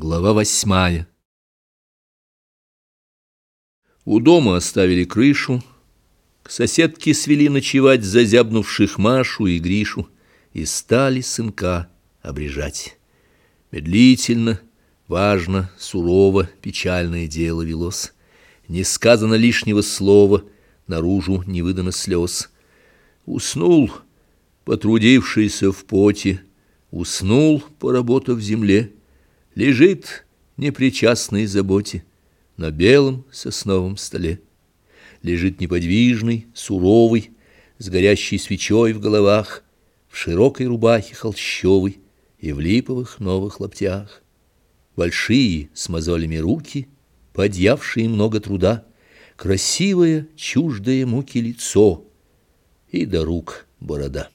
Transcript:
Глава восьмая У дома оставили крышу, к соседке свели ночевать зазябнувших Машу и Гришу и стали сынка обрежать. Медлительно, важно, сурово, печальное дело велось. Не сказано лишнего слова, наружу не выдано слез. Уснул, потрудившийся в поте, уснул, поработав в земле, лежит непричастный заботе на белом сосновом столе. Лежит неподвижный, суровый, с горящей свечой в головах, в широкой рубахе холщовой и в липовых новых лаптях. Большие с мозолями руки, подъявшие много труда, красивое, чуждое муки лицо и до рук борода.